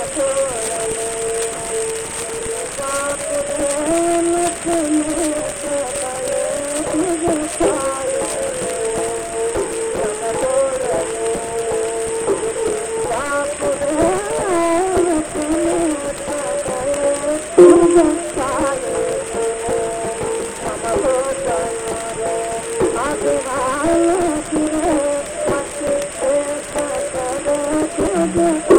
पूछो जन अगरि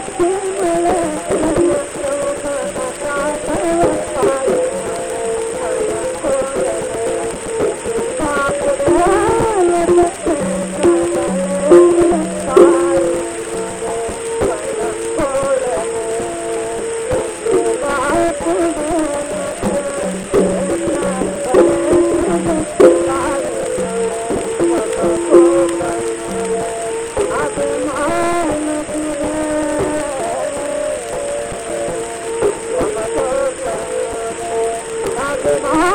Thank you. Oh.